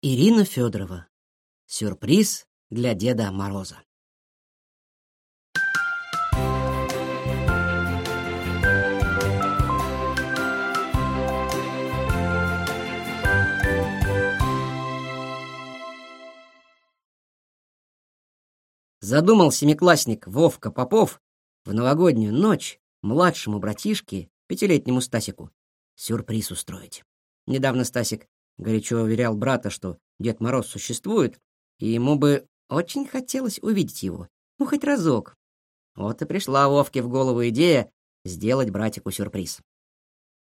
Ирина Федорова. Сюрприз для Деда Мороза. Задумал семиклассник Вовка Попов в новогоднюю ночь младшему братишке, пятилетнему Стасику, сюрприз устроить. Недавно Стасик горячо уверял брата, что Дед Мороз существует, и ему бы очень хотелось увидеть его, ну, хоть разок. Вот и пришла Вовке в голову идея сделать братику сюрприз.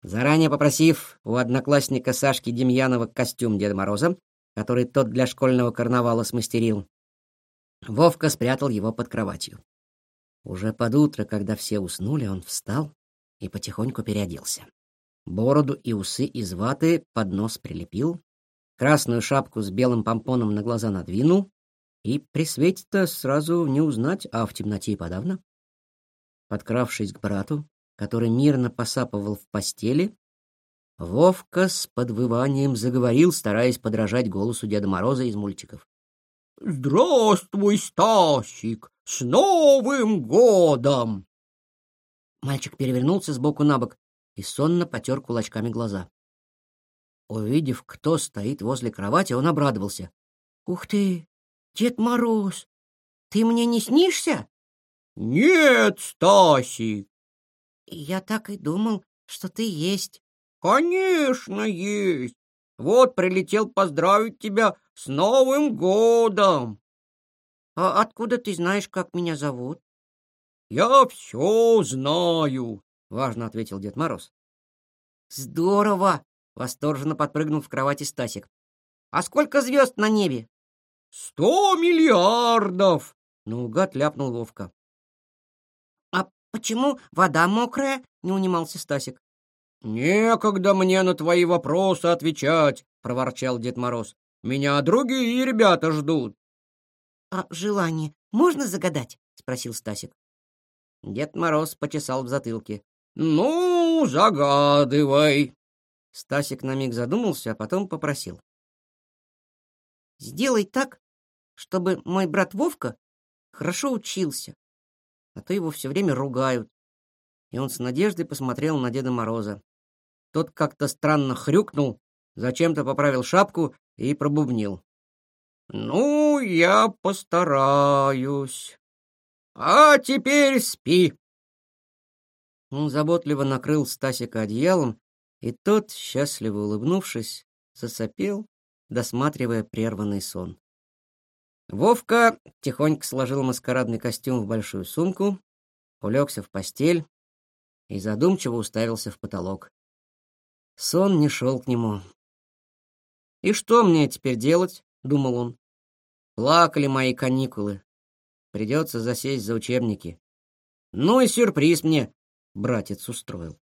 Заранее попросив у одноклассника Сашки Демьянова костюм Деда Мороза, который тот для школьного карнавала смастерил, Вовка спрятал его под кроватью. Уже под утро, когда все уснули, он встал и потихоньку переоделся. Бороду и усы из ваты под нос прилепил, красную шапку с белым помпоном на глаза надвинул, и при свете-то сразу не узнать, а в темноте и подавно. Подкравшись к брату, который мирно посапывал в постели, Вовка с подвыванием заговорил, стараясь подражать голосу Деда Мороза из мультиков. «Здравствуй, Стасик! С Новым годом!» Мальчик перевернулся с боку на бок и сонно потер кулачками глаза. Увидев, кто стоит возле кровати, он обрадовался. «Ух ты! Дед Мороз! Ты мне не снишься?» «Нет, Стасик!» «Я так и думал, что ты есть». «Конечно, есть! Вот прилетел поздравить тебя с Новым годом!» «А откуда ты знаешь, как меня зовут?» «Я все знаю!» — важно ответил Дед Мороз. «Здорово!» — восторженно подпрыгнул в кровати Стасик. «А сколько звезд на небе?» «Сто миллиардов!» — наугад ляпнул Вовка. «А почему вода мокрая?» — не унимался Стасик. «Некогда мне на твои вопросы отвечать!» — проворчал Дед Мороз. «Меня другие ребята ждут!» «А желание можно загадать?» — спросил Стасик. Дед Мороз почесал в затылке. «Ну, загадывай!» Стасик на миг задумался, а потом попросил. «Сделай так, чтобы мой брат Вовка хорошо учился, а то его все время ругают». И он с надеждой посмотрел на Деда Мороза. Тот как-то странно хрюкнул, зачем-то поправил шапку и пробубнил. «Ну, я постараюсь». А теперь спи. Он заботливо накрыл Стасика одеялом, и тот, счастливо улыбнувшись, засопел, досматривая прерванный сон. Вовка тихонько сложил маскарадный костюм в большую сумку, улегся в постель и задумчиво уставился в потолок. Сон не шел к нему. «И что мне теперь делать?» — думал он. «Плакали мои каникулы. Придется засесть за учебники. Ну и сюрприз мне братец устроил.